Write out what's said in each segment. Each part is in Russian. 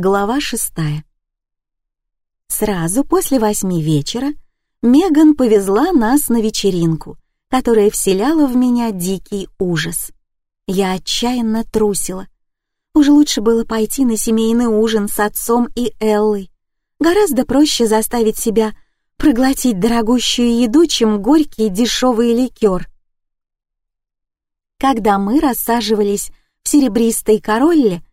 Глава шестая. Сразу после восьми вечера Меган повезла нас на вечеринку, которая вселяла в меня дикий ужас. Я отчаянно трусила. Уже лучше было пойти на семейный ужин с отцом и Эллой. Гораздо проще заставить себя проглотить дорогущую еду, чем горький дешевый ликер. Когда мы рассаживались в серебристой королле,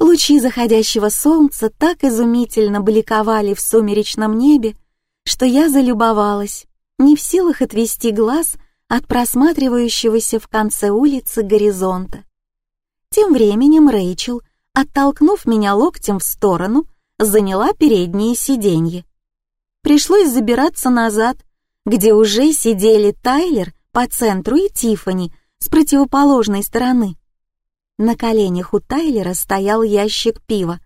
лучи заходящего солнца так изумительно бликовали в сумеречном небе, что я залюбовалась, не в силах отвести глаз от просматривающегося в конце улицы горизонта. Тем временем Рэйчел, оттолкнув меня локтем в сторону, заняла передние сиденье. Пришлось забираться назад, где уже сидели Тайлер по центру и Тифани с противоположной стороны. На коленях у Тайлера стоял ящик пива.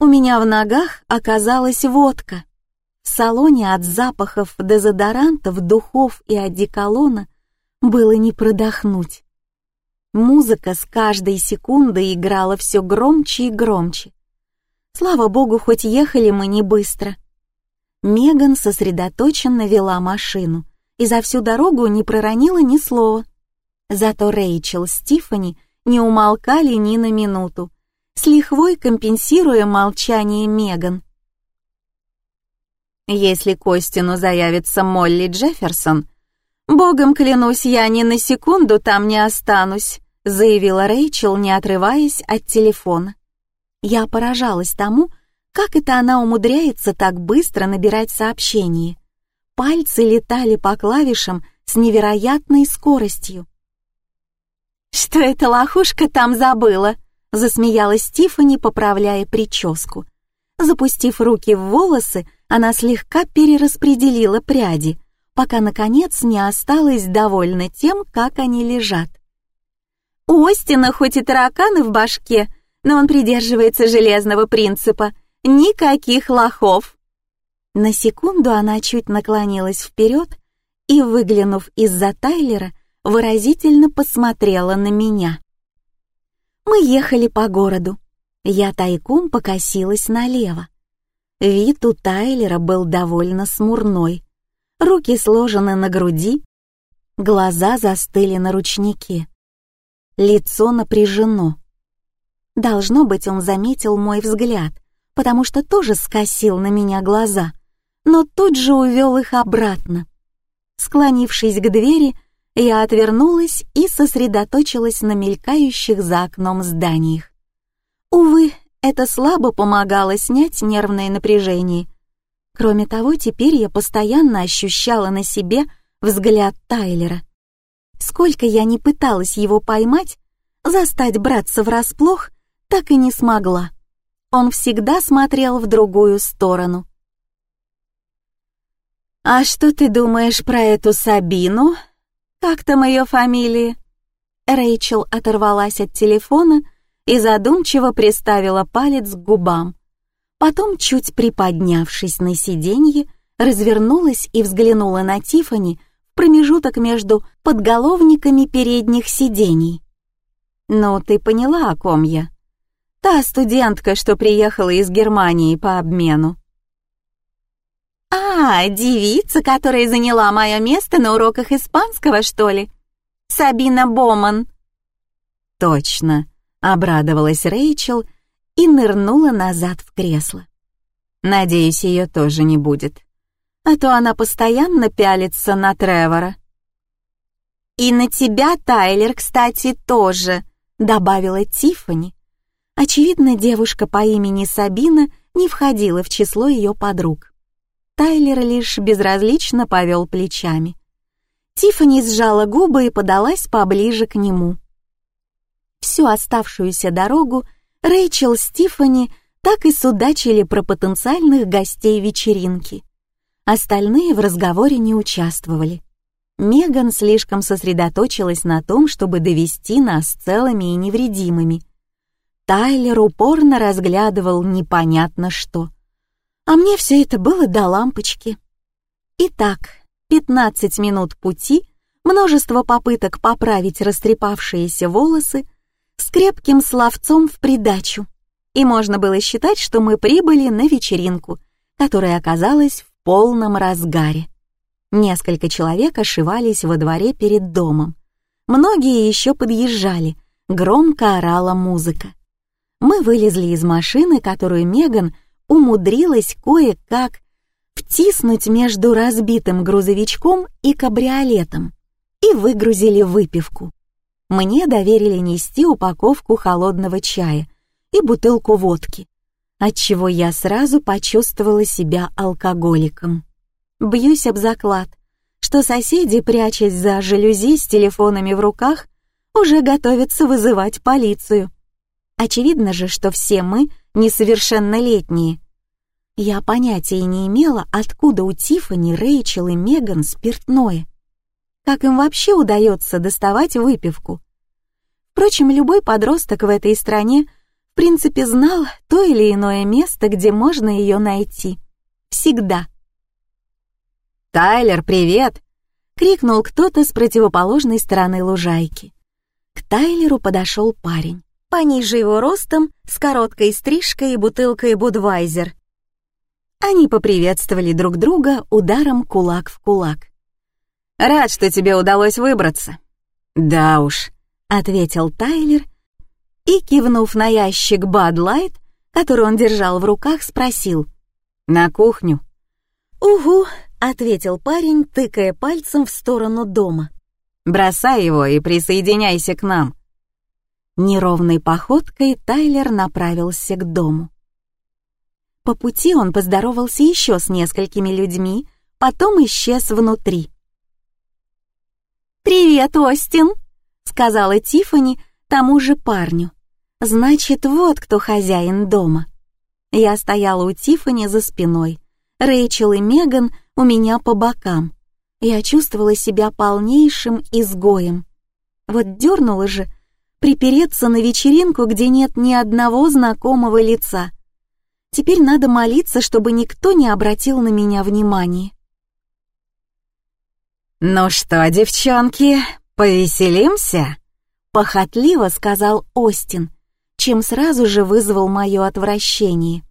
У меня в ногах оказалась водка. В салоне от запахов дезодорантов, духов и одеколона было не продохнуть. Музыка с каждой секундой играла все громче и громче. Слава богу, хоть ехали мы не быстро. Меган сосредоточенно вела машину и за всю дорогу не проронила ни слова. Зато Рэйчел с Тиффани не умолкали ни на минуту, с лихвой компенсируя молчание Меган. Если Костину заявится Молли Джефферсон, «Богом клянусь, я ни на секунду там не останусь», заявила Рэйчел, не отрываясь от телефона. Я поражалась тому, как это она умудряется так быстро набирать сообщения. Пальцы летали по клавишам с невероятной скоростью. «Что эта лохушка там забыла?» — засмеялась Тиффани, поправляя прическу. Запустив руки в волосы, она слегка перераспределила пряди, пока, наконец, не осталась довольна тем, как они лежат. У Остина хоть и тараканы в башке, но он придерживается железного принципа «никаких лохов». На секунду она чуть наклонилась вперед и, выглянув из-за Тайлера, выразительно посмотрела на меня. Мы ехали по городу. Я тайком покосилась налево. Вид у Тайлера был довольно смурной. Руки сложены на груди, глаза застыли на ручнике. Лицо напряжено. Должно быть, он заметил мой взгляд, потому что тоже скосил на меня глаза, но тут же увел их обратно. Склонившись к двери, я отвернулась и сосредоточилась на мелькающих за окном зданиях. Увы, это слабо помогало снять нервное напряжение. Кроме того, теперь я постоянно ощущала на себе взгляд Тайлера. Сколько я не пыталась его поймать, застать братца врасплох, так и не смогла. Он всегда смотрел в другую сторону. «А что ты думаешь про эту Сабину?» «Как там ее фамилия?» Рэйчел оторвалась от телефона и задумчиво приставила палец к губам. Потом, чуть приподнявшись на сиденье, развернулась и взглянула на Тифани в промежуток между подголовниками передних сидений. «Ну, ты поняла, о ком я? Та студентка, что приехала из Германии по обмену». «А, девица, которая заняла мое место на уроках испанского, что ли? Сабина Боман». «Точно», — обрадовалась Рэйчел и нырнула назад в кресло. «Надеюсь, ее тоже не будет, а то она постоянно пялится на Тревора». «И на тебя, Тайлер, кстати, тоже», — добавила Тиффани. Очевидно, девушка по имени Сабина не входила в число ее подруг. Тайлер лишь безразлично повел плечами. Тиффани сжала губы и подалась поближе к нему. Всю оставшуюся дорогу Рэйчел с Тиффани так и судачили про потенциальных гостей вечеринки. Остальные в разговоре не участвовали. Меган слишком сосредоточилась на том, чтобы довести нас целыми и невредимыми. Тайлер упорно разглядывал непонятно что а мне все это было до лампочки. Итак, 15 минут пути, множество попыток поправить растрепавшиеся волосы с крепким словцом в придачу. и можно было считать, что мы прибыли на вечеринку, которая оказалась в полном разгаре. Несколько человек ошивались во дворе перед домом. Многие еще подъезжали, громко орала музыка. Мы вылезли из машины, которую Меган умудрилась кое-как втиснуть между разбитым грузовичком и кабриолетом и выгрузили выпивку. Мне доверили нести упаковку холодного чая и бутылку водки, отчего я сразу почувствовала себя алкоголиком. Бьюсь об заклад, что соседи, прячась за жалюзи с телефонами в руках, уже готовятся вызывать полицию. Очевидно же, что все мы несовершеннолетние. Я понятия не имела, откуда у Тиффани, Рэйчел и Меган спиртное. Как им вообще удается доставать выпивку? Впрочем, любой подросток в этой стране в принципе знал то или иное место, где можно ее найти. Всегда. «Тайлер, привет!» — крикнул кто-то с противоположной стороны лужайки. К Тайлеру подошел парень, пониже его ростом, с короткой стрижкой и бутылкой Будвайзер. Они поприветствовали друг друга ударом кулак в кулак. Рад, что тебе удалось выбраться». «Да уж», — ответил Тайлер и, кивнув на ящик Light, который он держал в руках, спросил. «На кухню?» «Угу», — ответил парень, тыкая пальцем в сторону дома. «Бросай его и присоединяйся к нам». Неровной походкой Тайлер направился к дому. По пути он поздоровался еще с несколькими людьми, потом исчез внутри. «Привет, Остин!» — сказала Тифани тому же парню. «Значит, вот кто хозяин дома». Я стояла у Тифани за спиной, Рэйчел и Меган у меня по бокам. Я чувствовала себя полнейшим изгоем. Вот дернула же припереться на вечеринку, где нет ни одного знакомого лица. Теперь надо молиться, чтобы никто не обратил на меня внимания. «Ну что, девчонки, повеселимся?» — похотливо сказал Остин, чем сразу же вызвал мое отвращение.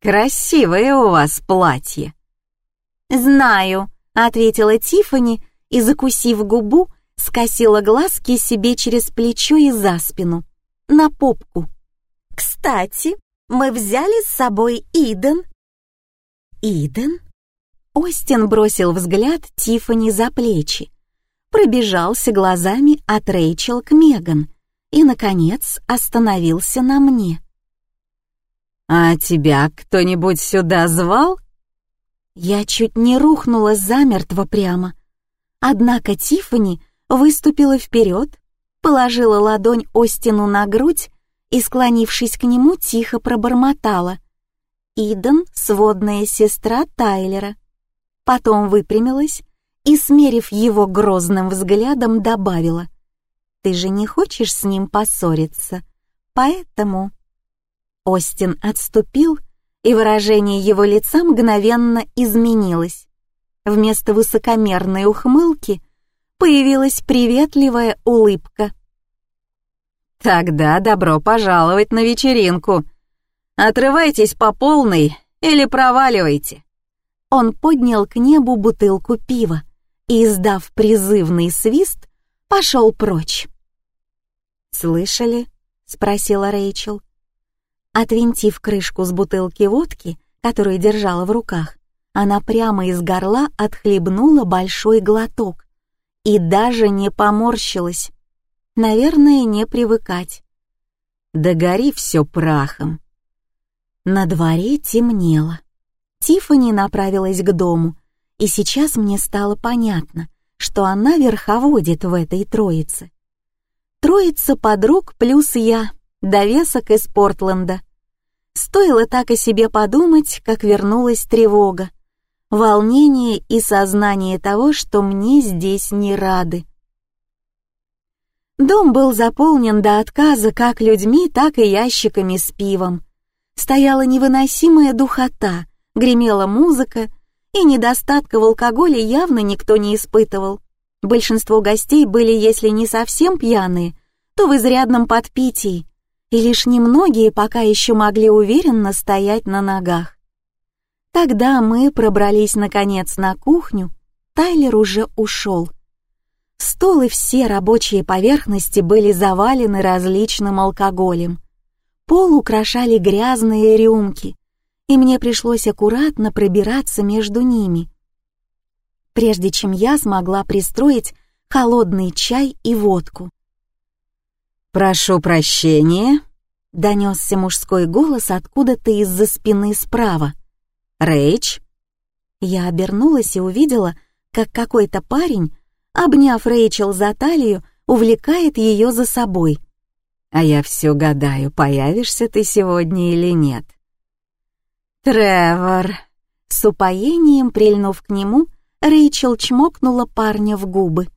«Красивое у вас платье!» «Знаю», — ответила Тифани и, закусив губу, скосила глазки себе через плечо и за спину, на попку. «Кстати, мы взяли с собой Иден». «Иден?» Остин бросил взгляд Тифани за плечи, пробежался глазами от Рэйчел к Меган и, наконец, остановился на мне. «А тебя кто-нибудь сюда звал?» Я чуть не рухнула замертво прямо. Однако Тифани выступила вперед, положила ладонь Остину на грудь и, склонившись к нему, тихо пробормотала. «Иден — сводная сестра Тайлера» потом выпрямилась и, смерив его грозным взглядом, добавила, «Ты же не хочешь с ним поссориться, поэтому...» Остин отступил, и выражение его лица мгновенно изменилось. Вместо высокомерной ухмылки появилась приветливая улыбка. «Тогда добро пожаловать на вечеринку. Отрывайтесь по полной или проваливайте. Он поднял к небу бутылку пива и, издав призывный свист, пошел прочь. «Слышали?» — спросила Рэйчел. Отвинтив крышку с бутылки водки, которую держала в руках, она прямо из горла отхлебнула большой глоток и даже не поморщилась. Наверное, не привыкать. Да гори все прахом. На дворе темнело. Тиффани направилась к дому, и сейчас мне стало понятно, что она верховодит в этой троице. Троица подруг плюс я, довесок из Портленда. Стоило так о себе подумать, как вернулась тревога, волнение и сознание того, что мне здесь не рады. Дом был заполнен до отказа как людьми, так и ящиками с пивом. Стояла невыносимая духота, гремела музыка, и недостатка в алкоголе явно никто не испытывал. Большинство гостей были, если не совсем пьяные, то в изрядном подпитии. и лишь немногие пока еще могли уверенно стоять на ногах. Когда мы пробрались наконец на кухню, Тайлер уже ушел. Стол и все рабочие поверхности были завалены различным алкоголем. Пол украшали грязные рюмки, и мне пришлось аккуратно пробираться между ними, прежде чем я смогла пристроить холодный чай и водку. «Прошу прощения», — донесся мужской голос откуда-то из-за спины справа. «Рэйч?» Я обернулась и увидела, как какой-то парень, обняв Рэйчел за талию, увлекает ее за собой. «А я все гадаю, появишься ты сегодня или нет». «Тревор!» С упоением прильнув к нему, Рэйчел чмокнула парня в губы.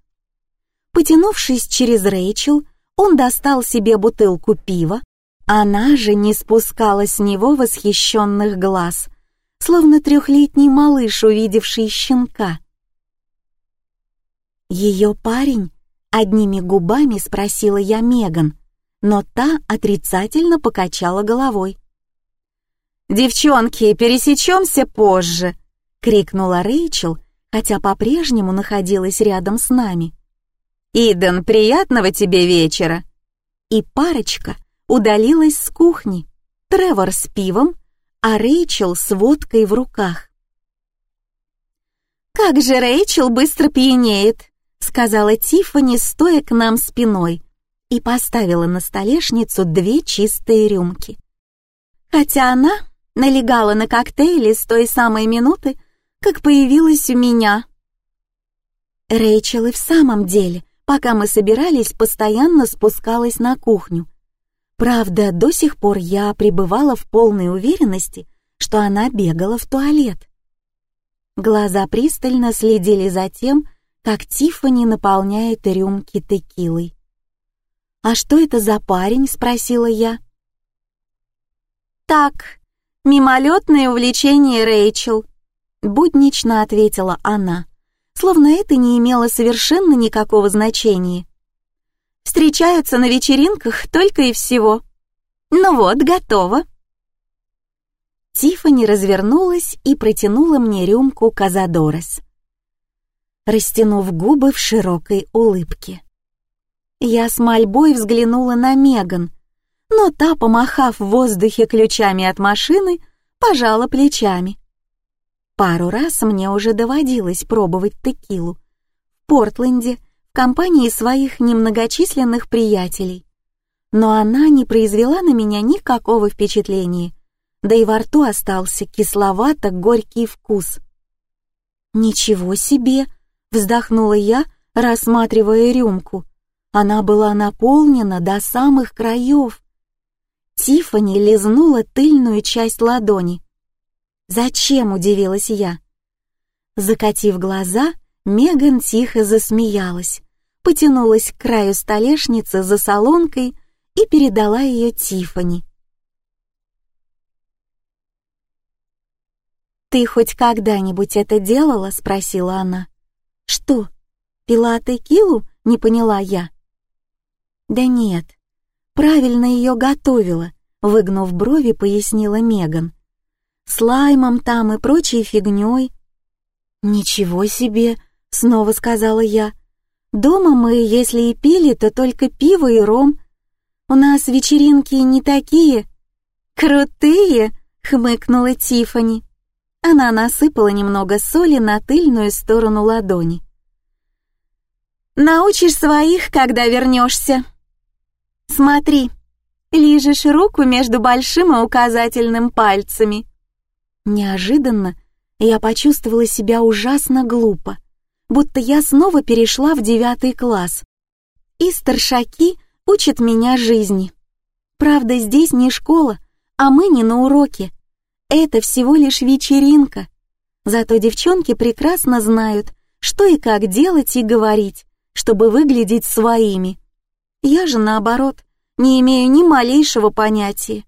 Потянувшись через Рэйчел, он достал себе бутылку пива, она же не спускала с него восхищенных глаз, словно трехлетний малыш, увидевший щенка. «Ее парень?» — одними губами спросила я Меган, но та отрицательно покачала головой. «Девчонки, пересечемся позже!» — крикнула Рэйчел, хотя по-прежнему находилась рядом с нами. «Иден, приятного тебе вечера!» И парочка удалилась с кухни, Тревор с пивом, а Рэйчел с водкой в руках. «Как же Рэйчел быстро пьянеет!» — сказала Тиффани, стоя к нам спиной, и поставила на столешницу две чистые рюмки. Хотя она налегала на коктейли с той самой минуты, как появилась у меня. Рэйчел и в самом деле пока мы собирались, постоянно спускалась на кухню. Правда, до сих пор я пребывала в полной уверенности, что она бегала в туалет. Глаза пристально следили за тем, как Тиффани наполняет рюмки текилой. «А что это за парень?» — спросила я. «Так, мимолетное увлечение Рэйчел», — буднично ответила она словно это не имело совершенно никакого значения. Встречаются на вечеринках только и всего. Ну вот, готово. Тиффани развернулась и протянула мне рюмку Казадорес, растянув губы в широкой улыбке. Я с мольбой взглянула на Меган, но та, помахав в воздухе ключами от машины, пожала плечами. Пару раз мне уже доводилось пробовать текилу. В Портленде, компании своих немногочисленных приятелей. Но она не произвела на меня никакого впечатления, да и во рту остался кисловато-горький вкус. «Ничего себе!» — вздохнула я, рассматривая рюмку. Она была наполнена до самых краев. Тиффани лизнула тыльную часть ладони. «Зачем?» — удивилась я. Закатив глаза, Меган тихо засмеялась, потянулась к краю столешницы за солонкой и передала ее Тифани. «Ты хоть когда-нибудь это делала?» — спросила она. «Что, пила текилу?» — не поняла я. «Да нет, правильно ее готовила», — выгнув брови, пояснила Меган слаймом там и прочей фигней. «Ничего себе!» — снова сказала я. «Дома мы, если и пили, то только пиво и ром. У нас вечеринки не такие». «Крутые!» — хмыкнула Тифани. Она насыпала немного соли на тыльную сторону ладони. «Научишь своих, когда вернешься. Смотри, лижешь руку между большим и указательным пальцами. Неожиданно я почувствовала себя ужасно глупо, будто я снова перешла в девятый класс. И старшаки учат меня жизни. Правда, здесь не школа, а мы не на уроке. Это всего лишь вечеринка. Зато девчонки прекрасно знают, что и как делать и говорить, чтобы выглядеть своими. Я же, наоборот, не имею ни малейшего понятия.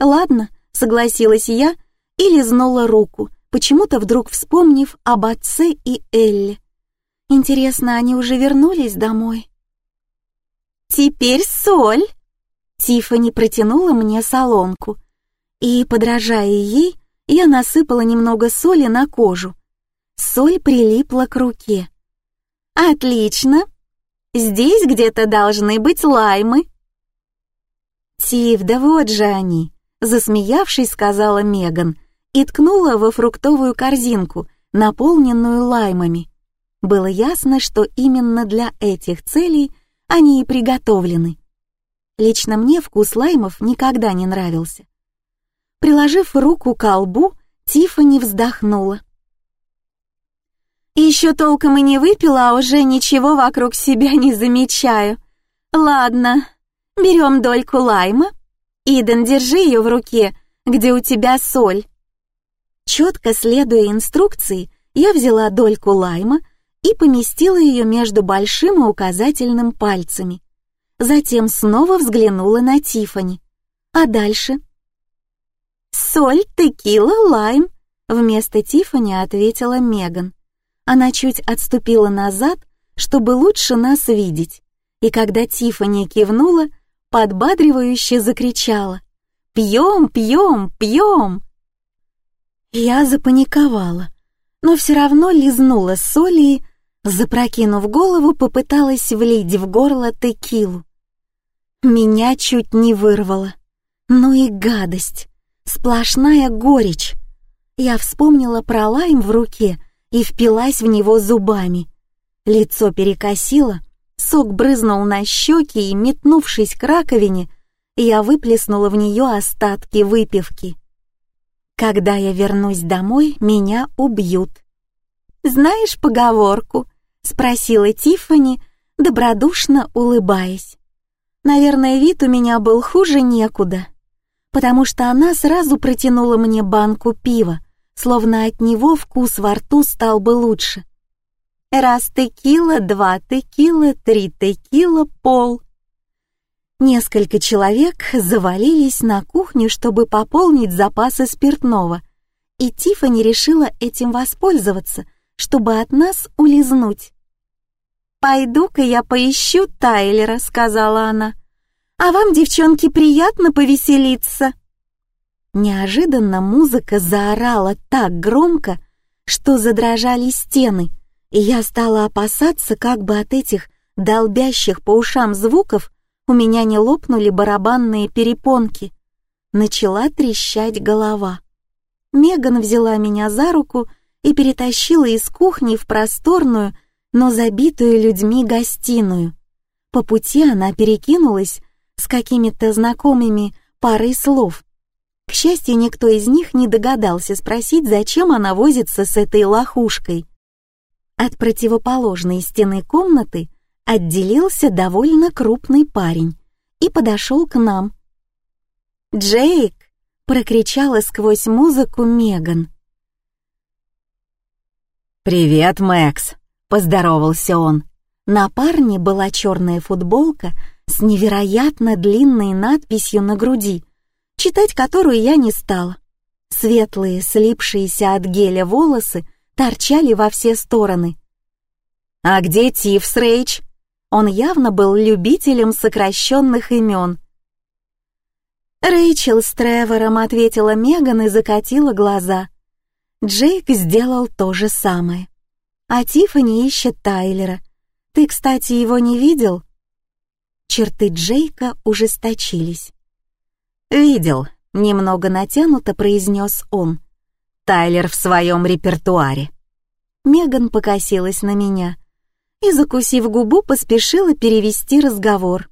«Ладно», — согласилась я, — и лизнула руку, почему-то вдруг вспомнив об отце и Элле. Интересно, они уже вернулись домой? «Теперь соль!» Тиффани протянула мне солонку, и, подражая ей, я насыпала немного соли на кожу. Соль прилипла к руке. «Отлично! Здесь где-то должны быть лаймы!» «Тиф, да вот же они!» — засмеявшись, сказала Меган и ткнула во фруктовую корзинку, наполненную лаймами. Было ясно, что именно для этих целей они и приготовлены. Лично мне вкус лаймов никогда не нравился. Приложив руку к колбу, Тиффани вздохнула. «Еще толком и не выпила, а уже ничего вокруг себя не замечаю. Ладно, берем дольку лайма. Иден, держи ее в руке, где у тебя соль». Четко следуя инструкции, я взяла дольку лайма и поместила ее между большим и указательным пальцами. Затем снова взглянула на Тифани. А дальше? «Соль, текила, лайм», — вместо Тифани ответила Меган. Она чуть отступила назад, чтобы лучше нас видеть, и когда Тифани кивнула, подбадривающе закричала «Пьем, пьем, пьем!» Я запаниковала, но все равно лизнула соли и, запрокинув голову, попыталась влить в горло текилу. Меня чуть не вырвало. Ну и гадость, сплошная горечь. Я вспомнила про лайм в руке и впилась в него зубами. Лицо перекосило, сок брызнул на щеки и, метнувшись к раковине, я выплеснула в нее остатки выпивки. Когда я вернусь домой, меня убьют. «Знаешь поговорку?» — спросила Тиффани, добродушно улыбаясь. Наверное, вид у меня был хуже некуда, потому что она сразу протянула мне банку пива, словно от него вкус во рту стал бы лучше. Раз текила, два текила, три текила, пол. Несколько человек завалились на кухню, чтобы пополнить запасы спиртного, и Тиффани решила этим воспользоваться, чтобы от нас улизнуть. «Пойду-ка я поищу Тайлера», — сказала она. «А вам, девчонки, приятно повеселиться?» Неожиданно музыка заорала так громко, что задрожали стены, и я стала опасаться, как бы от этих долбящих по ушам звуков у меня не лопнули барабанные перепонки. Начала трещать голова. Меган взяла меня за руку и перетащила из кухни в просторную, но забитую людьми гостиную. По пути она перекинулась с какими-то знакомыми парой слов. К счастью, никто из них не догадался спросить, зачем она возится с этой лохушкой. От противоположной стены комнаты отделился довольно крупный парень и подошел к нам. «Джейк!» — прокричала сквозь музыку Меган. «Привет, Мэкс!» поздоровался он. На парне была черная футболка с невероятно длинной надписью на груди, читать которую я не стала. Светлые, слипшиеся от геля волосы торчали во все стороны. «А где Тифс Рейч?» Он явно был любителем сокращенных имен. «Рэйчел с Тревором», — ответила Меган и закатила глаза. Джейк сделал то же самое. А Тиффани ищет Тайлера. Ты, кстати, его не видел?» Черты Джейка ужесточились. «Видел», — немного натянуто произнес он. «Тайлер в своем репертуаре». Меган покосилась на меня и, закусив губу, поспешила перевести разговор.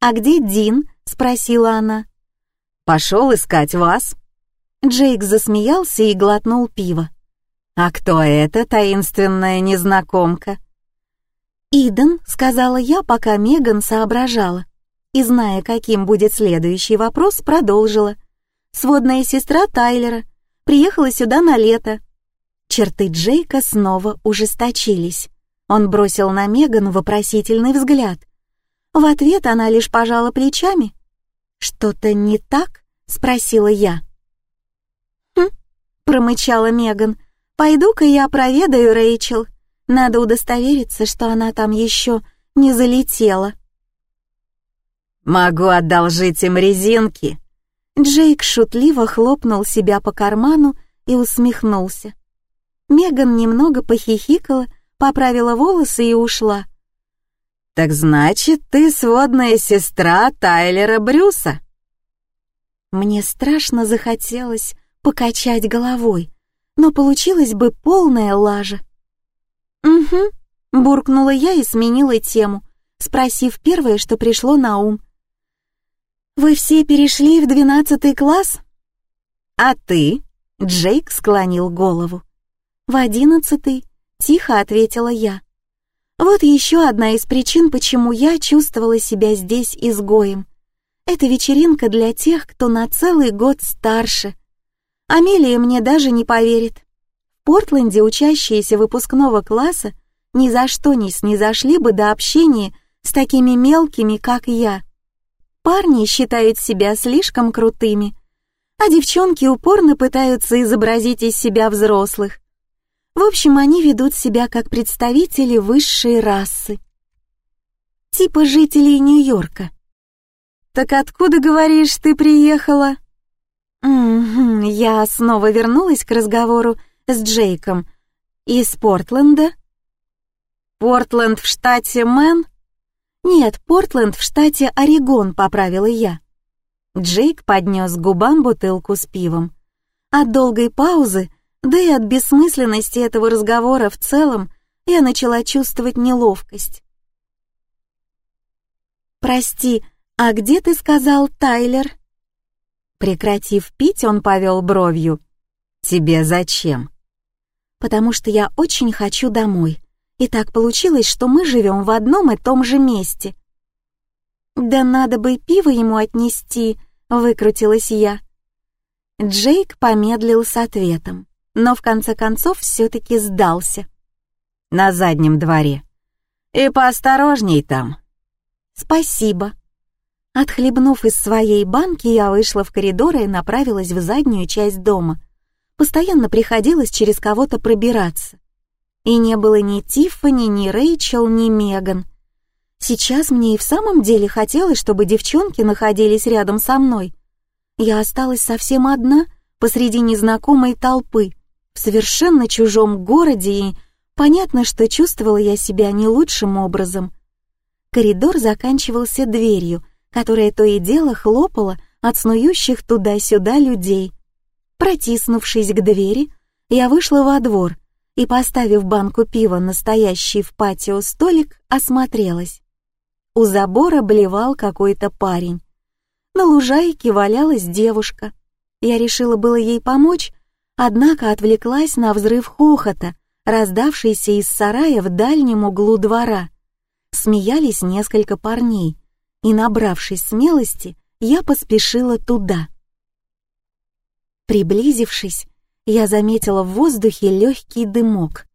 «А где Дин?» — спросила она. «Пошел искать вас». Джейк засмеялся и глотнул пиво. «А кто эта таинственная незнакомка?» «Иден», — сказала я, пока Меган соображала. И, зная, каким будет следующий вопрос, продолжила. «Сводная сестра Тайлера. Приехала сюда на лето». Черты Джейка снова ужесточились. Он бросил на Меган вопросительный взгляд. В ответ она лишь пожала плечами. «Что-то не так?» — спросила я. «Хм», — промычала Меган, — Пойду-ка я проведаю Рэйчел. Надо удостовериться, что она там еще не залетела. «Могу одолжить им резинки». Джейк шутливо хлопнул себя по карману и усмехнулся. Меган немного похихикала, поправила волосы и ушла. «Так значит, ты сводная сестра Тайлера Брюса?» Мне страшно захотелось покачать головой, но получилась бы полная лажа. «Угу», — буркнула я и сменила тему, спросив первое, что пришло на ум. «Вы все перешли в двенадцатый класс?» «А ты?» — Джейк склонил голову. «В одиннадцатый», — тихо ответила я. Вот еще одна из причин, почему я чувствовала себя здесь изгоем. Это вечеринка для тех, кто на целый год старше. Амелия мне даже не поверит. В Портленде учащиеся выпускного класса ни за что не снизошли бы до общения с такими мелкими, как я. Парни считают себя слишком крутыми, а девчонки упорно пытаются изобразить из себя взрослых. В общем, они ведут себя как представители высшей расы. Типа жителей Нью-Йорка. «Так откуда, говоришь, ты приехала?» «Угу, я снова вернулась к разговору с Джейком. Из Портленда?» «Портленд в штате Мэн?» «Нет, Портленд в штате Орегон», — поправила я. Джейк поднес к губам бутылку с пивом. От долгой паузы, да и от бессмысленности этого разговора в целом, я начала чувствовать неловкость. «Прости, «А где ты сказал, Тайлер?» Прекратив пить, он повел бровью. «Тебе зачем?» «Потому что я очень хочу домой. И так получилось, что мы живем в одном и том же месте». «Да надо бы пиво ему отнести», — выкрутилась я. Джейк помедлил с ответом, но в конце концов все-таки сдался. «На заднем дворе. И поосторожней там». «Спасибо», Отхлебнув из своей банки, я вышла в коридор и направилась в заднюю часть дома. Постоянно приходилось через кого-то пробираться. И не было ни Тиффани, ни Рэйчел, ни Меган. Сейчас мне и в самом деле хотелось, чтобы девчонки находились рядом со мной. Я осталась совсем одна посреди незнакомой толпы, в совершенно чужом городе, и понятно, что чувствовала я себя не лучшим образом. Коридор заканчивался дверью, которая то и дело хлопала от снующих туда-сюда людей. Протиснувшись к двери, я вышла во двор и, поставив банку пива на стоящий в патио столик, осмотрелась. У забора блевал какой-то парень. На лужайке валялась девушка. Я решила было ей помочь, однако отвлеклась на взрыв хохота, раздавшийся из сарая в дальнем углу двора. Смеялись несколько парней, и, набравшись смелости, я поспешила туда. Приблизившись, я заметила в воздухе легкий дымок.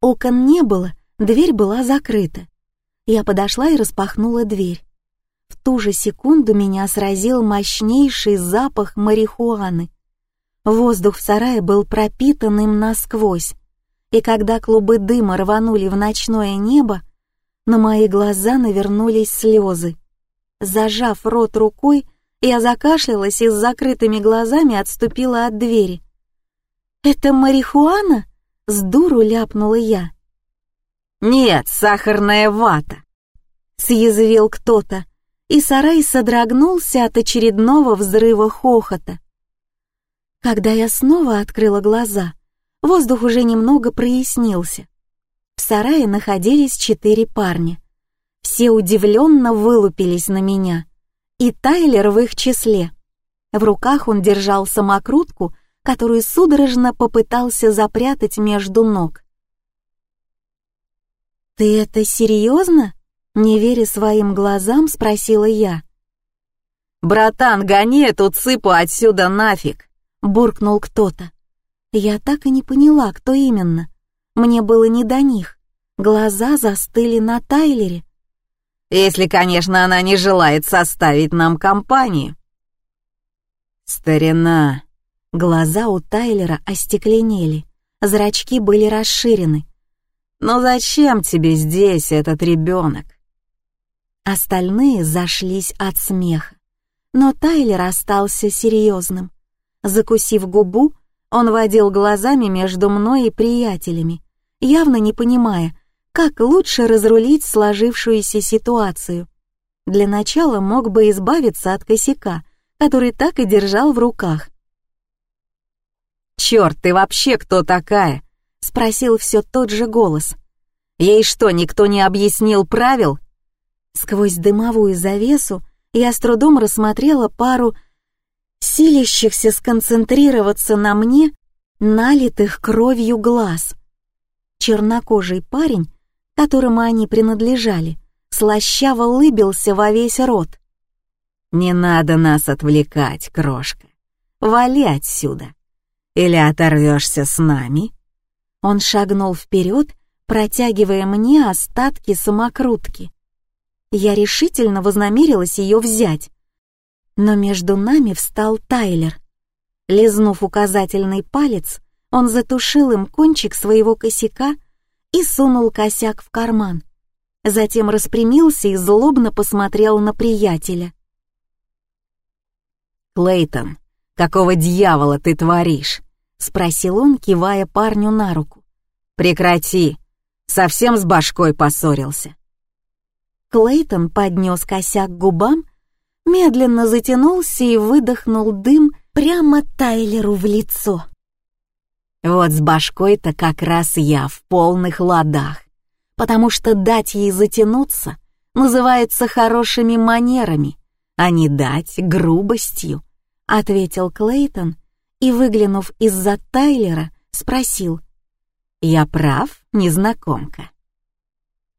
Окон не было, дверь была закрыта. Я подошла и распахнула дверь. В ту же секунду меня сразил мощнейший запах марихуаны. Воздух в сарае был пропитан им насквозь, и когда клубы дыма рванули в ночное небо, на мои глаза навернулись слезы. Зажав рот рукой, я закашлялась и с закрытыми глазами отступила от двери. «Это марихуана?» — с дуру ляпнула я. «Нет, сахарная вата», — съязвил кто-то, и сарай содрогнулся от очередного взрыва хохота. Когда я снова открыла глаза, воздух уже немного прояснился. В сарае находились четыре парня. Все удивленно вылупились на меня. И Тайлер в их числе. В руках он держал самокрутку, которую судорожно попытался запрятать между ног. «Ты это серьезно?» — не веря своим глазам, спросила я. «Братан, гони эту цыпу отсюда нафиг!» — буркнул кто-то. Я так и не поняла, кто именно. Мне было не до них. Глаза застыли на Тайлере, если, конечно, она не желает составить нам компанию. Старина. Глаза у Тайлера остекленели, зрачки были расширены. Но зачем тебе здесь этот ребенок? Остальные зашлись от смеха. Но Тайлер остался серьезным. Закусив губу, он водил глазами между мной и приятелями, явно не понимая, как лучше разрулить сложившуюся ситуацию. Для начала мог бы избавиться от косяка, который так и держал в руках. «Черт, ты вообще кто такая?» — спросил все тот же голос. «Ей что, никто не объяснил правил?» Сквозь дымовую завесу я с трудом рассмотрела пару силящихся сконцентрироваться на мне налитых кровью глаз. Чернокожий парень, которому они принадлежали, слащаво улыбился во весь рот. «Не надо нас отвлекать, крошка. Вали отсюда. Или оторвешься с нами?» Он шагнул вперед, протягивая мне остатки самокрутки. Я решительно вознамерилась ее взять. Но между нами встал Тайлер. Лизнув указательный палец, он затушил им кончик своего косяка и сунул косяк в карман. Затем распрямился и злобно посмотрел на приятеля. «Клейтон, какого дьявола ты творишь?» — спросил он, кивая парню на руку. «Прекрати! Совсем с башкой поссорился!» Клейтон поднес косяк к губам, медленно затянулся и выдохнул дым прямо Тайлеру в лицо. Вот с башкой-то как раз я в полных ладах, потому что дать ей затянуться называется хорошими манерами, а не дать грубостью, ответил Клейтон и, выглянув из-за Тайлера, спросил. «Я прав, незнакомка?»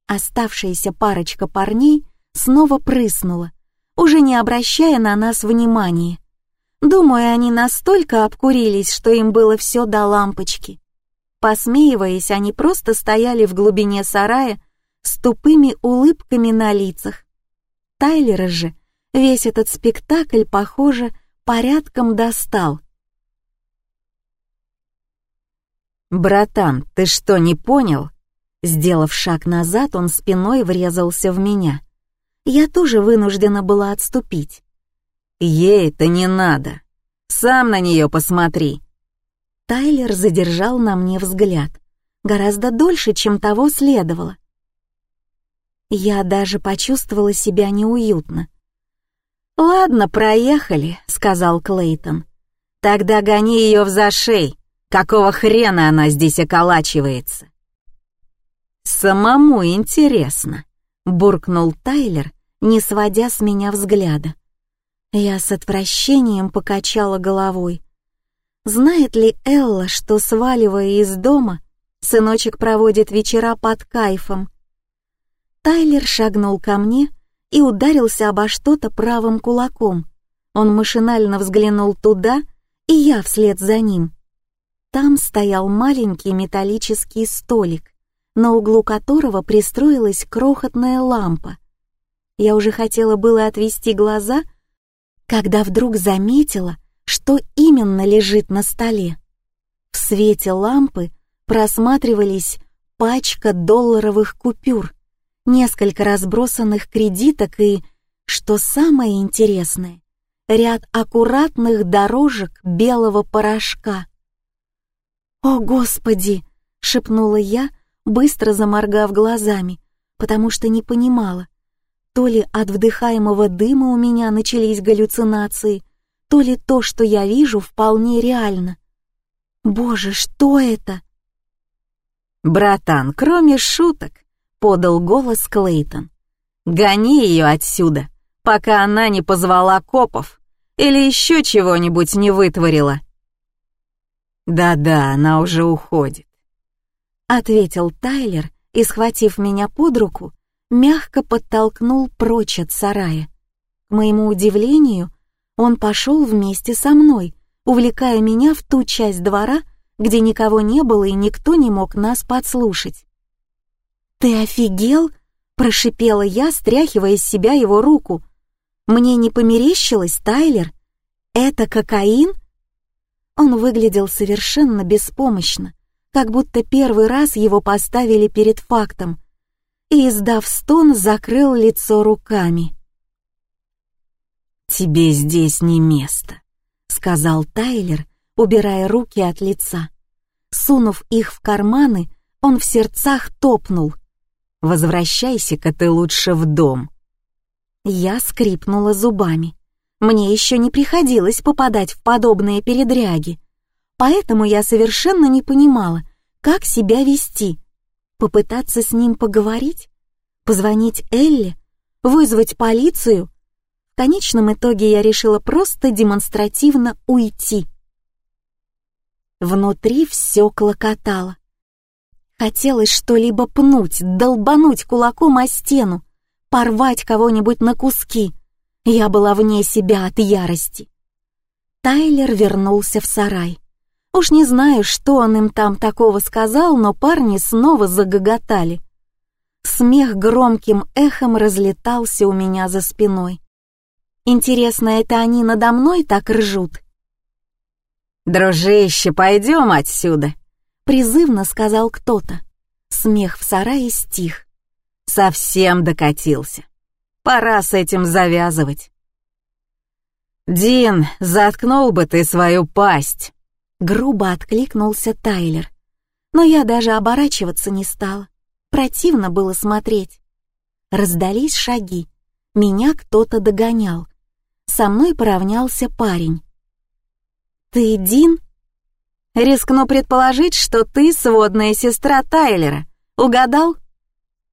Оставшаяся парочка парней снова прыснула, уже не обращая на нас внимания. Думаю, они настолько обкурились, что им было все до лампочки. Посмеиваясь, они просто стояли в глубине сарая с тупыми улыбками на лицах. Тайлера же весь этот спектакль, похоже, порядком достал. «Братан, ты что, не понял?» Сделав шаг назад, он спиной врезался в меня. Я тоже вынуждена была отступить. «Ей это не надо. Сам на нее посмотри». Тайлер задержал на мне взгляд. Гораздо дольше, чем того следовало. Я даже почувствовала себя неуютно. «Ладно, проехали», — сказал Клейтон. «Тогда гони ее в зашей. Какого хрена она здесь околачивается?» «Самому интересно», — буркнул Тайлер, не сводя с меня взгляда. Я с отвращением покачала головой. Знает ли Элла, что, сваливая из дома, сыночек проводит вечера под кайфом? Тайлер шагнул ко мне и ударился обо что-то правым кулаком. Он машинально взглянул туда, и я вслед за ним. Там стоял маленький металлический столик на углу которого пристроилась крохотная лампа. Я уже хотела было отвести глаза, когда вдруг заметила, что именно лежит на столе. В свете лампы просматривались пачка долларовых купюр, несколько разбросанных кредиток и, что самое интересное, ряд аккуратных дорожек белого порошка. «О, Господи!» — шепнула я, быстро заморгав глазами, потому что не понимала, то ли от вдыхаемого дыма у меня начались галлюцинации, то ли то, что я вижу, вполне реально. Боже, что это? «Братан, кроме шуток», — подал голос Клейтон. «Гони ее отсюда, пока она не позвала копов или еще чего-нибудь не вытворила». «Да-да, она уже уходит. — ответил Тайлер и, схватив меня под руку, мягко подтолкнул прочь от сарая. К моему удивлению, он пошел вместе со мной, увлекая меня в ту часть двора, где никого не было и никто не мог нас подслушать. «Ты офигел?» — прошипела я, стряхивая с себя его руку. «Мне не померещилось, Тайлер? Это кокаин?» Он выглядел совершенно беспомощно, как будто первый раз его поставили перед фактом. и, издав стон, закрыл лицо руками. «Тебе здесь не место», — сказал Тайлер, убирая руки от лица. Сунув их в карманы, он в сердцах топнул. «Возвращайся-ка ты лучше в дом». Я скрипнула зубами. Мне еще не приходилось попадать в подобные передряги, поэтому я совершенно не понимала, как себя вести. Попытаться с ним поговорить? Позвонить Элли? Вызвать полицию? В конечном итоге я решила просто демонстративно уйти. Внутри все клокотало. Хотелось что-либо пнуть, долбануть кулаком о стену, порвать кого-нибудь на куски. Я была вне себя от ярости. Тайлер вернулся в сарай. Уж не знаю, что он им там такого сказал, но парни снова загоготали. Смех громким эхом разлетался у меня за спиной. Интересно, это они надо мной так ржут? «Дружище, пойдем отсюда!» — призывно сказал кто-то. Смех в сарае стих. «Совсем докатился. Пора с этим завязывать». «Дин, заткнул бы ты свою пасть!» Грубо откликнулся Тайлер. Но я даже оборачиваться не стала. Противно было смотреть. Раздались шаги. Меня кто-то догонял. Со мной поравнялся парень. «Ты Дин?» «Рискну предположить, что ты сводная сестра Тайлера. Угадал?»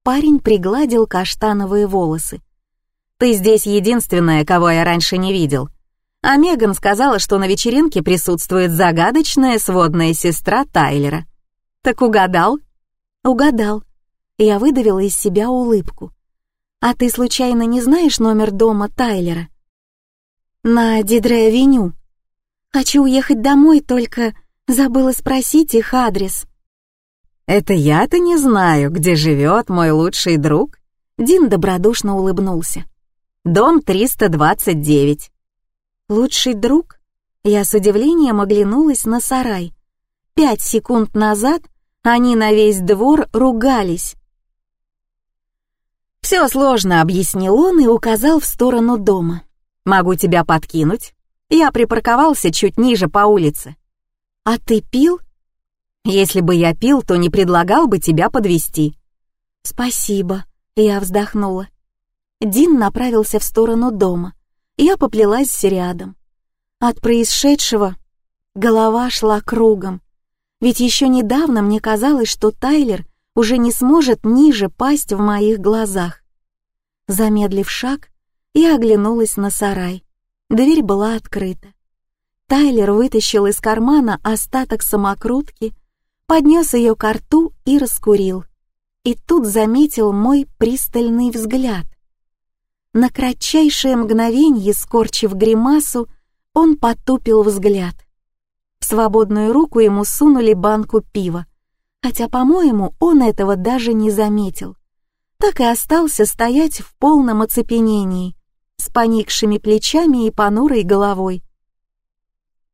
Парень пригладил каштановые волосы. «Ты здесь единственная, кого я раньше не видел. А Меган сказала, что на вечеринке присутствует загадочная сводная сестра Тайлера. Так угадал?» «Угадал». Я выдавила из себя улыбку. «А ты случайно не знаешь номер дома Тайлера?» «На Дидре-авеню», Хочу уехать домой, только забыла спросить их адрес. «Это я-то не знаю, где живет мой лучший друг?» Дин добродушно улыбнулся. «Дом 329». «Лучший друг?» Я с удивлением оглянулась на сарай. Пять секунд назад они на весь двор ругались. «Все сложно», — объяснил он и указал в сторону дома. «Могу тебя подкинуть?» Я припарковался чуть ниже по улице. А ты пил? Если бы я пил, то не предлагал бы тебя подвести. Спасибо, я вздохнула. Дин направился в сторону дома. Я поплелась рядом. От происшедшего голова шла кругом. Ведь еще недавно мне казалось, что Тайлер уже не сможет ниже пасть в моих глазах. Замедлив шаг, я оглянулась на сарай. Дверь была открыта. Тайлер вытащил из кармана остаток самокрутки, поднес ее к рту и раскурил. И тут заметил мой пристальный взгляд. На кратчайшее мгновенье, скорчив гримасу, он потупил взгляд. В свободную руку ему сунули банку пива, хотя, по-моему, он этого даже не заметил. Так и остался стоять в полном оцепенении, с поникшими плечами и понурой головой.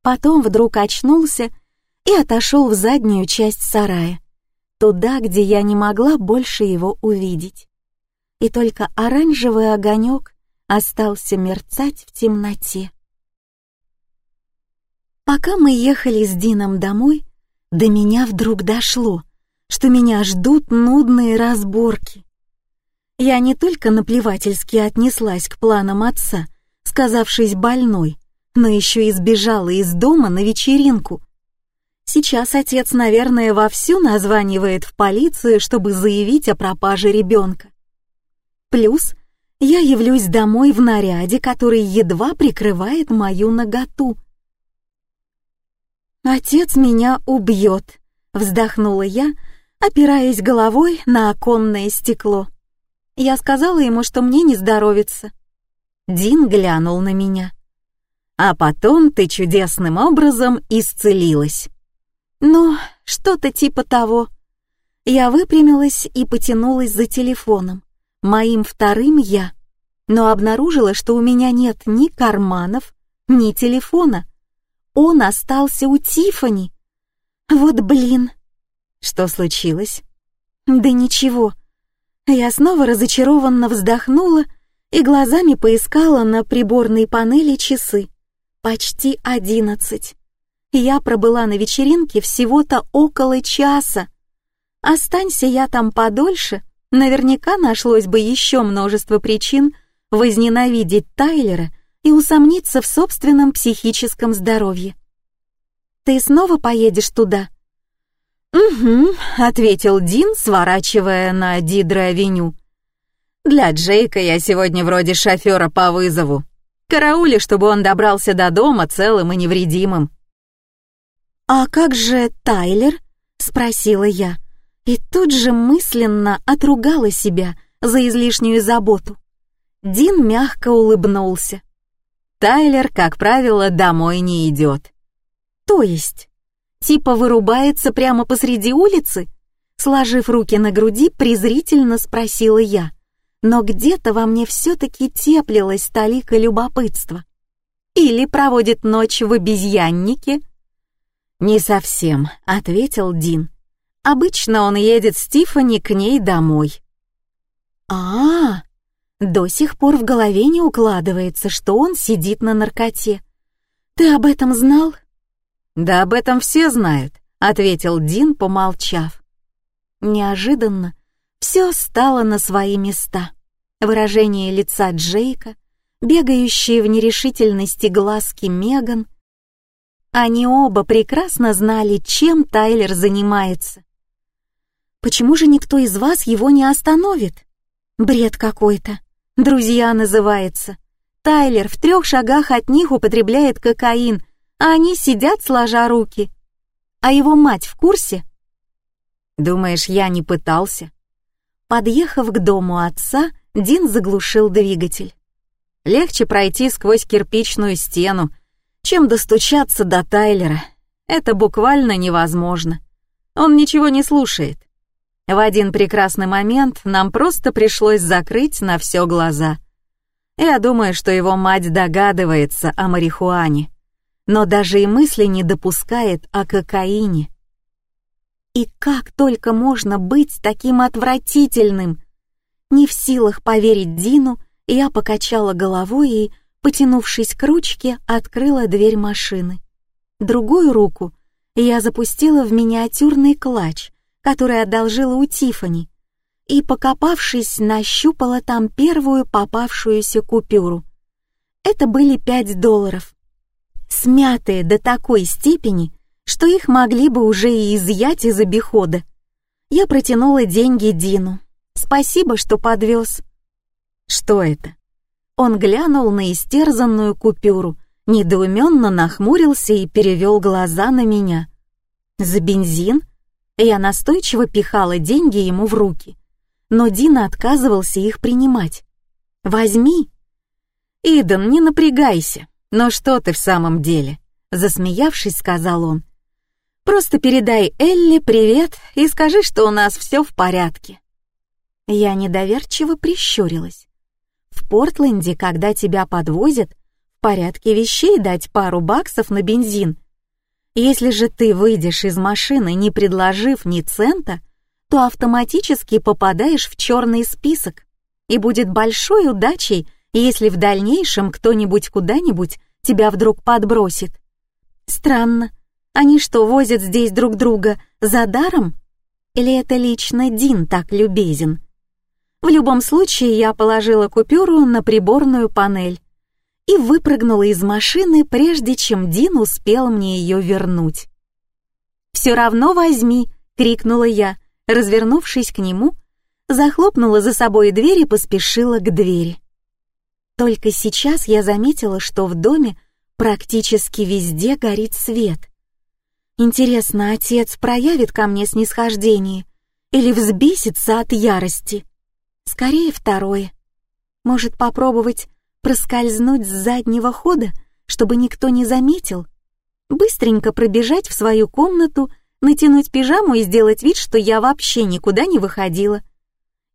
Потом вдруг очнулся и отошел в заднюю часть сарая, туда, где я не могла больше его увидеть. И только оранжевый огонек остался мерцать в темноте. Пока мы ехали с Дином домой, до меня вдруг дошло, что меня ждут нудные разборки. Я не только наплевательски отнеслась к планам отца, сказавшись больной, но еще и сбежала из дома на вечеринку. Сейчас отец, наверное, вовсю названивает в полицию, чтобы заявить о пропаже ребенка. Плюс я явлюсь домой в наряде, который едва прикрывает мою наготу. «Отец меня убьет», — вздохнула я, опираясь головой на оконное стекло. Я сказала ему, что мне не здоровится. Дин глянул на меня. А потом ты чудесным образом исцелилась. Ну, что-то типа того. Я выпрямилась и потянулась за телефоном, моим вторым я, но обнаружила, что у меня нет ни карманов, ни телефона. Он остался у Тифани. Вот блин. Что случилось? Да ничего. Я снова разочарованно вздохнула и глазами поискала на приборной панели часы. Почти одиннадцать. Я пробыла на вечеринке всего-то около часа. Останься я там подольше, наверняка нашлось бы еще множество причин возненавидеть Тайлера и усомниться в собственном психическом здоровье. «Ты снова поедешь туда?» «Угу», — ответил Дин, сворачивая на Дидро-авеню. «Для Джейка я сегодня вроде шофера по вызову. Караули, чтобы он добрался до дома целым и невредимым». «А как же Тайлер?» — спросила я, и тут же мысленно отругала себя за излишнюю заботу. Дин мягко улыбнулся. «Тайлер, как правило, домой не идет». «То есть?» Типа вырубается прямо посреди улицы? Сложив руки на груди, презрительно спросила я. Но где-то во мне все-таки теплилась талика любопытства. Или проводит ночь в обезьяннике? «Не совсем», — ответил Дин. «Обычно он едет с Тиффани к ней домой». А, -а, До сих пор в голове не укладывается, что он сидит на наркоте. Ты об этом знал?» «Да об этом все знают», — ответил Дин, помолчав. Неожиданно все стало на свои места. Выражение лица Джейка, бегающие в нерешительности глазки Меган. Они оба прекрасно знали, чем Тайлер занимается. Почему же никто из вас его не остановит? Бред какой-то. Друзья называется. Тайлер в трех шагах от них употребляет кокаин, а они сидят сложа руки. А его мать в курсе? Думаешь, я не пытался? Подъехав к дому отца, Дин заглушил двигатель. Легче пройти сквозь кирпичную стену, чем достучаться до Тайлера. Это буквально невозможно. Он ничего не слушает. В один прекрасный момент нам просто пришлось закрыть на все глаза. Я думаю, что его мать догадывается о марихуане но даже и мысли не допускает о кокаине. И как только можно быть таким отвратительным? Не в силах поверить Дину, я покачала головой и, потянувшись к ручке, открыла дверь машины. Другую руку я запустила в миниатюрный клатч, который одолжила у Тифани, и, покопавшись, нащупала там первую попавшуюся купюру. Это были пять долларов смятые до такой степени, что их могли бы уже и изъять из обихода. Я протянула деньги Дину. Спасибо, что подвез. Что это? Он глянул на истерзанную купюру, недоуменно нахмурился и перевел глаза на меня. За бензин? Я настойчиво пихала деньги ему в руки, но Дина отказывался их принимать. «Возьми!» «Иден, не напрягайся!» «Ну что ты в самом деле?» — засмеявшись, сказал он. «Просто передай Элли привет и скажи, что у нас все в порядке». Я недоверчиво прищурилась. «В Портленде, когда тебя подвозят, в порядке вещей дать пару баксов на бензин. Если же ты выйдешь из машины, не предложив ни цента, то автоматически попадаешь в черный список. И будет большой удачей, если в дальнейшем кто-нибудь куда-нибудь тебя вдруг подбросит. Странно, они что, возят здесь друг друга за даром? Или это лично Дин так любезен? В любом случае я положила купюру на приборную панель и выпрыгнула из машины, прежде чем Дин успел мне ее вернуть. «Все равно возьми!» — крикнула я, развернувшись к нему, захлопнула за собой дверь и поспешила к двери. Только сейчас я заметила, что в доме практически везде горит свет. Интересно, отец проявит ко мне снисхождение или взбесится от ярости? Скорее второе. Может попробовать проскользнуть с заднего хода, чтобы никто не заметил? Быстренько пробежать в свою комнату, натянуть пижаму и сделать вид, что я вообще никуда не выходила?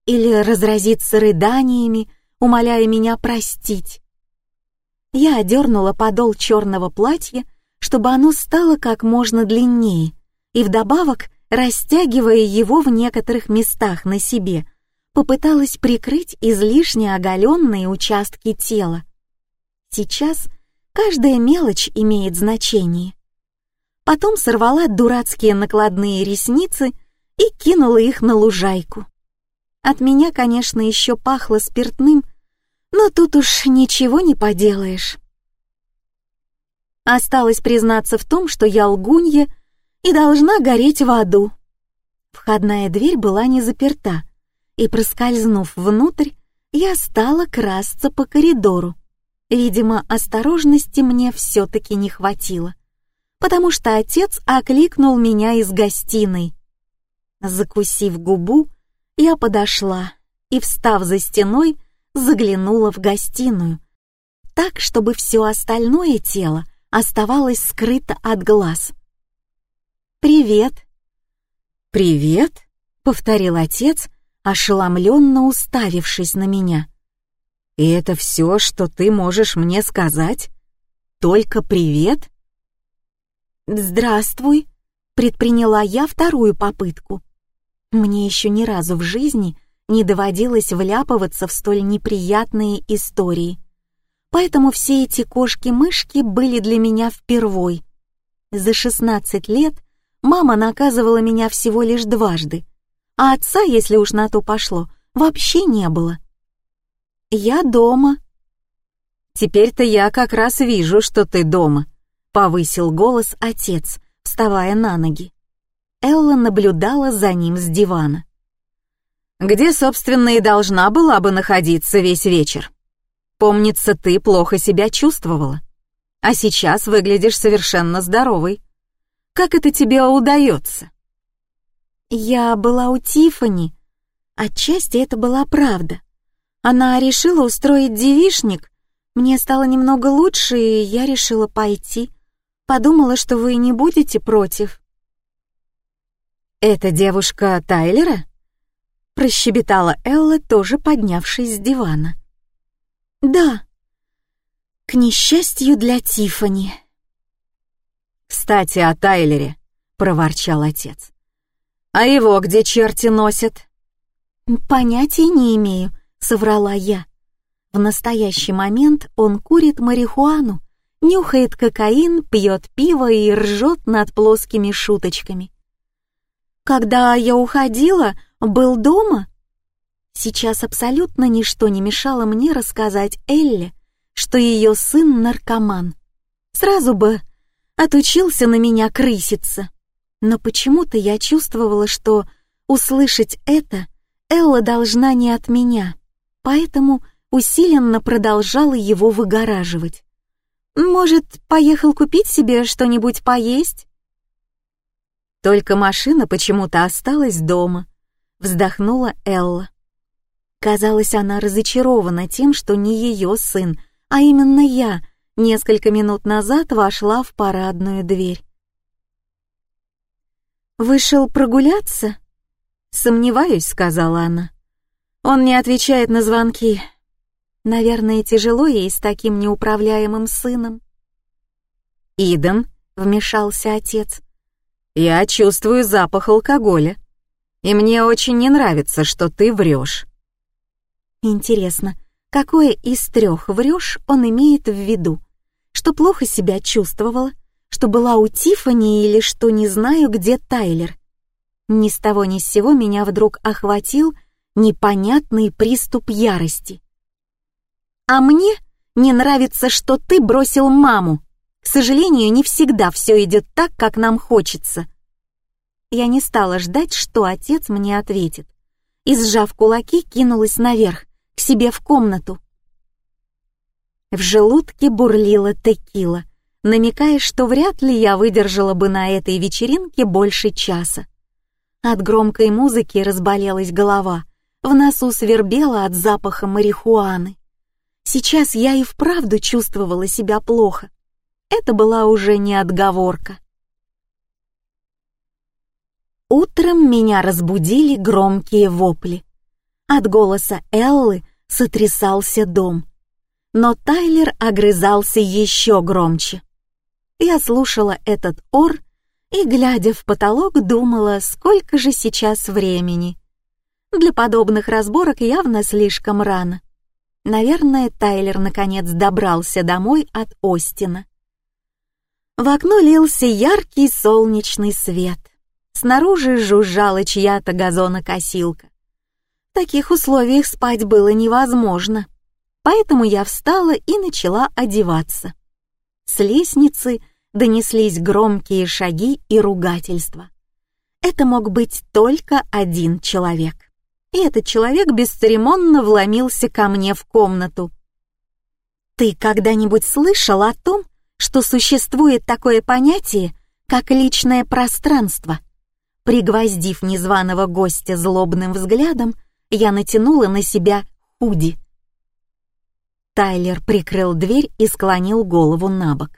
Или разразиться рыданиями, умоляя меня простить. Я одернула подол черного платья, чтобы оно стало как можно длиннее, и вдобавок, растягивая его в некоторых местах на себе, попыталась прикрыть излишне оголенные участки тела. Сейчас каждая мелочь имеет значение. Потом сорвала дурацкие накладные ресницы и кинула их на лужайку. От меня, конечно, еще пахло спиртным, но тут уж ничего не поделаешь. Осталось признаться в том, что я лгунья и должна гореть в аду. Входная дверь была не заперта, и, проскользнув внутрь, я стала красться по коридору. Видимо, осторожности мне все-таки не хватило, потому что отец окликнул меня из гостиной. Закусив губу, я подошла и, встав за стеной, заглянула в гостиную, так, чтобы все остальное тело оставалось скрыто от глаз. «Привет!» «Привет!» — повторил отец, ошеломленно уставившись на меня. «И это все, что ты можешь мне сказать? Только привет?» «Здравствуй!» — предприняла я вторую попытку. Мне еще ни разу в жизни не доводилось вляпываться в столь неприятные истории поэтому все эти кошки-мышки были для меня впервой. За 16 лет мама наказывала меня всего лишь дважды, а отца, если уж на то пошло, вообще не было. «Я дома». «Теперь-то я как раз вижу, что ты дома», — повысил голос отец, вставая на ноги. Элла наблюдала за ним с дивана. «Где, собственно, и должна была бы находиться весь вечер?» Помнится, ты плохо себя чувствовала. А сейчас выглядишь совершенно здоровой. Как это тебе удается?» «Я была у Тифани. Отчасти это была правда. Она решила устроить девишник. Мне стало немного лучше, и я решила пойти. Подумала, что вы не будете против». «Это девушка Тайлера?» Прощебетала Элла, тоже поднявшись с дивана. Да. К несчастью для Тифани. Кстати, о Тайлере, проворчал отец. А его где черти носят? Понятия не имею, соврала я. В настоящий момент он курит марихуану, нюхает кокаин, пьет пиво и ржет над плоскими шуточками. Когда я уходила, был дома, Сейчас абсолютно ничто не мешало мне рассказать Элле, что ее сын наркоман. Сразу бы отучился на меня крыситься. Но почему-то я чувствовала, что услышать это Элла должна не от меня, поэтому усиленно продолжала его выгораживать. «Может, поехал купить себе что-нибудь поесть?» Только машина почему-то осталась дома, вздохнула Элла. Казалось, она разочарована тем, что не ее сын, а именно я несколько минут назад вошла в парадную дверь. «Вышел прогуляться?» «Сомневаюсь», — сказала она. «Он не отвечает на звонки. Наверное, тяжело ей с таким неуправляемым сыном». «Иден», — вмешался отец, — «я чувствую запах алкоголя, и мне очень не нравится, что ты врешь». Интересно, какое из трех врешь он имеет в виду? Что плохо себя чувствовала? Что была у Тиффани или что не знаю, где Тайлер? Ни с того ни с сего меня вдруг охватил непонятный приступ ярости. «А мне не нравится, что ты бросил маму. К сожалению, не всегда все идет так, как нам хочется». Я не стала ждать, что отец мне ответит, и, сжав кулаки, кинулась наверх, к себе в комнату. В желудке бурлила текила, намекая, что вряд ли я выдержала бы на этой вечеринке больше часа. От громкой музыки разболелась голова, в носу свербела от запаха марихуаны. Сейчас я и вправду чувствовала себя плохо. Это была уже не отговорка. Утром меня разбудили громкие вопли. От голоса Эллы сотрясался дом. Но Тайлер огрызался еще громче. Я слушала этот ор и, глядя в потолок, думала, сколько же сейчас времени. Для подобных разборок явно слишком рано. Наверное, Тайлер наконец добрался домой от Остина. В окно лился яркий солнечный свет. Снаружи жужжала чья-то газонокосилка. В таких условиях спать было невозможно, поэтому я встала и начала одеваться. С лестницы донеслись громкие шаги и ругательства. Это мог быть только один человек. И этот человек бесцеремонно вломился ко мне в комнату. «Ты когда-нибудь слышал о том, что существует такое понятие, как личное пространство?» Пригвоздив незваного гостя злобным взглядом, я натянула на себя худи. Тайлер прикрыл дверь и склонил голову на бок.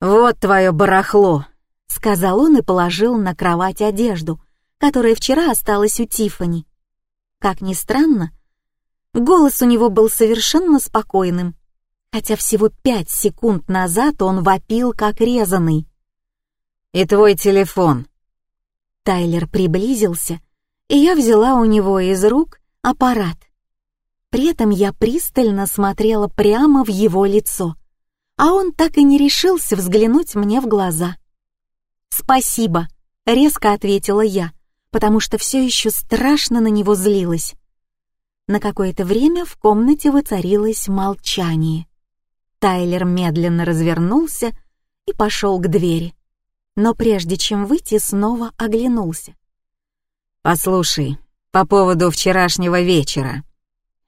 «Вот твое барахло», — сказал он и положил на кровать одежду, которая вчера осталась у Тифани. Как ни странно, голос у него был совершенно спокойным, хотя всего пять секунд назад он вопил, как резанный. «И твой телефон». Тайлер приблизился и я взяла у него из рук аппарат. При этом я пристально смотрела прямо в его лицо, а он так и не решился взглянуть мне в глаза. «Спасибо», — резко ответила я, потому что все еще страшно на него злилась. На какое-то время в комнате воцарилось молчание. Тайлер медленно развернулся и пошел к двери. Но прежде чем выйти, снова оглянулся. «Послушай, по поводу вчерашнего вечера».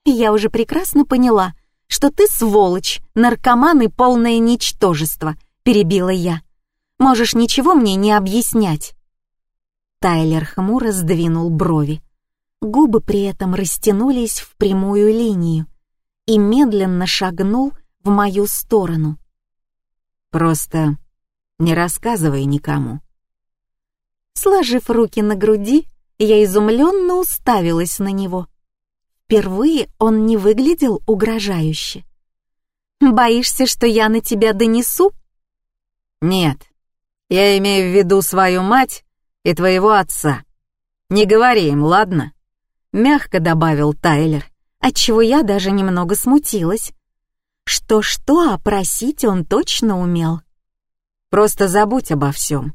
«Я уже прекрасно поняла, что ты сволочь, наркоман и полное ничтожество», — перебила я. «Можешь ничего мне не объяснять». Тайлер хмуро сдвинул брови. Губы при этом растянулись в прямую линию и медленно шагнул в мою сторону. «Просто не рассказывай никому». Сложив руки на груди, я изумленно уставилась на него. Впервые он не выглядел угрожающе. «Боишься, что я на тебя донесу?» «Нет, я имею в виду свою мать и твоего отца. Не говори им, ладно?» Мягко добавил Тайлер, отчего я даже немного смутилась. Что-что, а просить он точно умел. «Просто забудь обо всем.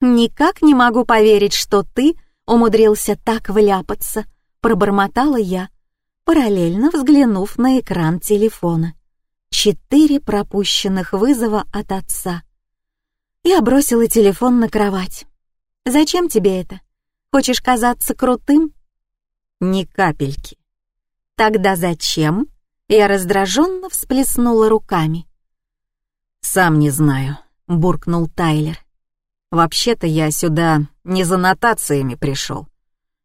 «Никак не могу поверить, что ты умудрился так вляпаться», — пробормотала я, параллельно взглянув на экран телефона. Четыре пропущенных вызова от отца. Я бросила телефон на кровать. «Зачем тебе это? Хочешь казаться крутым?» «Ни капельки». «Тогда зачем?» Я раздраженно всплеснула руками. «Сам не знаю», — буркнул Тайлер. Вообще-то я сюда не за нотациями пришел,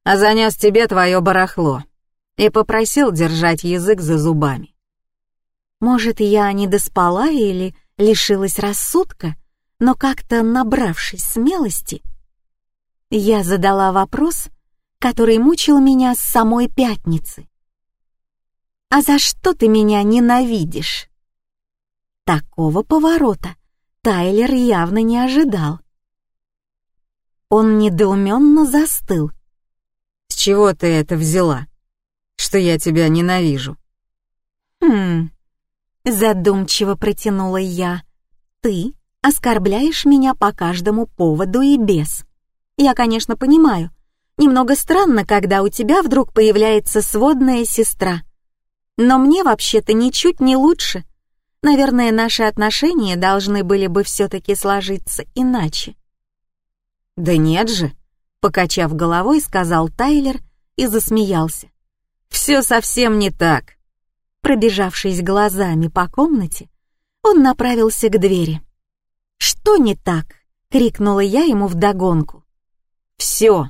а занес тебе твое барахло и попросил держать язык за зубами. Может, я не доспала или лишилась рассудка, но как-то набравшись смелости, я задала вопрос, который мучил меня с самой пятницы. «А за что ты меня ненавидишь?» Такого поворота Тайлер явно не ожидал. Он недоуменно застыл. «С чего ты это взяла? Что я тебя ненавижу?» «Хм...» Задумчиво протянула я. «Ты оскорбляешь меня по каждому поводу и без. Я, конечно, понимаю. Немного странно, когда у тебя вдруг появляется сводная сестра. Но мне вообще-то ничуть не лучше. Наверное, наши отношения должны были бы все-таки сложиться иначе. «Да нет же», — покачав головой, сказал Тайлер и засмеялся. «Все совсем не так». Пробежавшись глазами по комнате, он направился к двери. «Что не так?» — крикнула я ему вдогонку. «Все»,